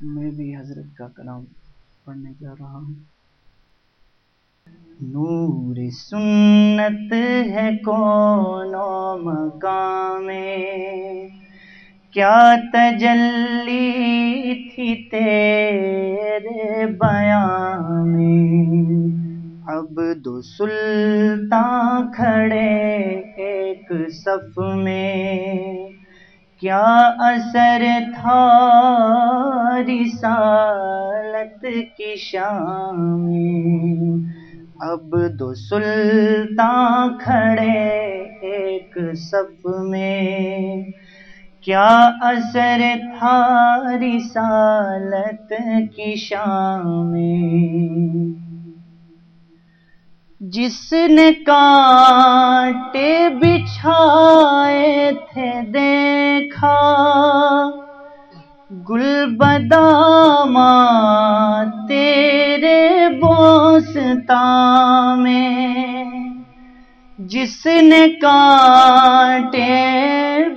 میں بھی حضرت کا کلام پڑھنے جا رہا ہوں۔ نور سنت ہے کون مقام کیا تجلی تھی تیرے بیان میں اب دو سلطان کھڑے ایک صف میں۔ کیا اثر تھا رسالت کی شام اب دو سلطان کھڑے ایک صف میں۔ کیا اثر تھا رسالت کی شام جس نے کانٹے بچھائے تھے دیکھا۔ گل بداما تیرے بوستا میں جس نے کانٹے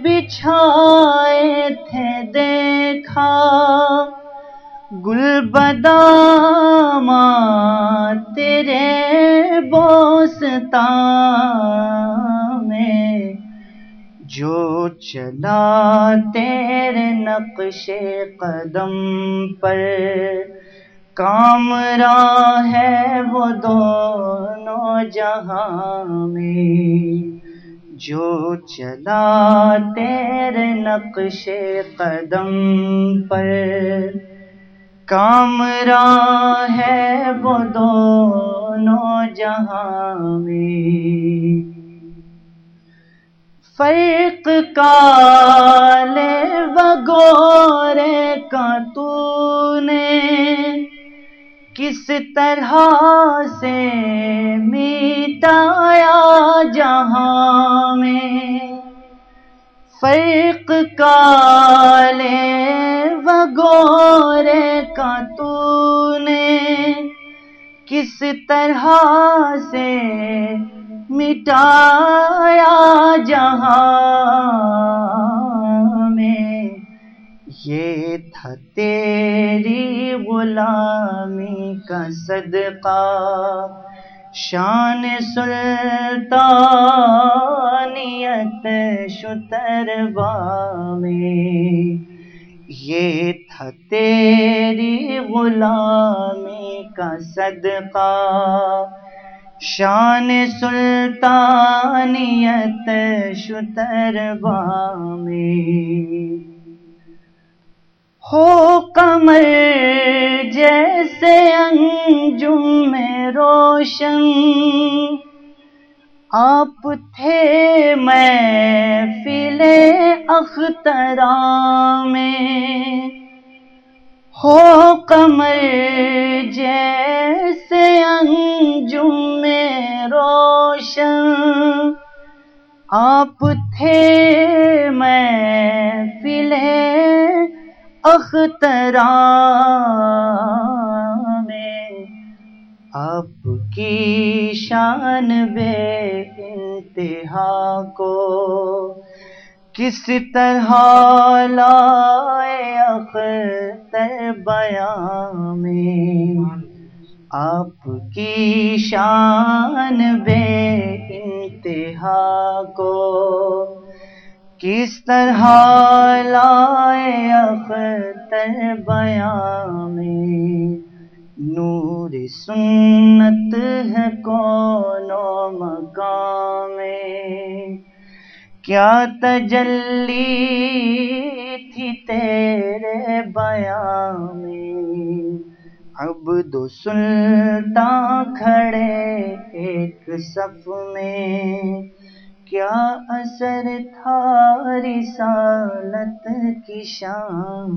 بچھائے تھے دیکھا۔ گل بداما تیرے بوستا میں جو چلا تیرے نقش قدم پر، کام ہے وہ دونوں جہاں میں۔ جو چلا تیرے نقش قدم پر کام ہے وہ دونوں جہاں میں۔ فرق کالے وگورے کا تو نے کس طرح سے میٹایا جہاں میں؟ فرق کالے وگورے کا تو نے کس طرح سے مٹایا جہاں میں؟ یہ تھا تیری غلامی کا صدقہ، شان سلطانیت شتر میں۔ یہ تھا تیری غلامی کا صدقہ۔ شان سلطانیت شتر میں ہو کمر جیسے انجم میں روشن۔ آپ تھے میں فلے اخترا میں۔ ہو کمر جیسے انجم میں روشن۔ آپ تھے میں فلے اخترا میں آپ کی شان بے انتہا کو کس طرح لائے اختر بیان میں؟ آپ کی شان بے انتہا کو کس طرح لائے اختر بیان میں؟ نور سنت ہے کون مقام کیا تجلی تھی تیرے بیان میں؟ اب دو سلطان کھڑے ایک صف میں۔ کیا اثر تھا رسالت کی شان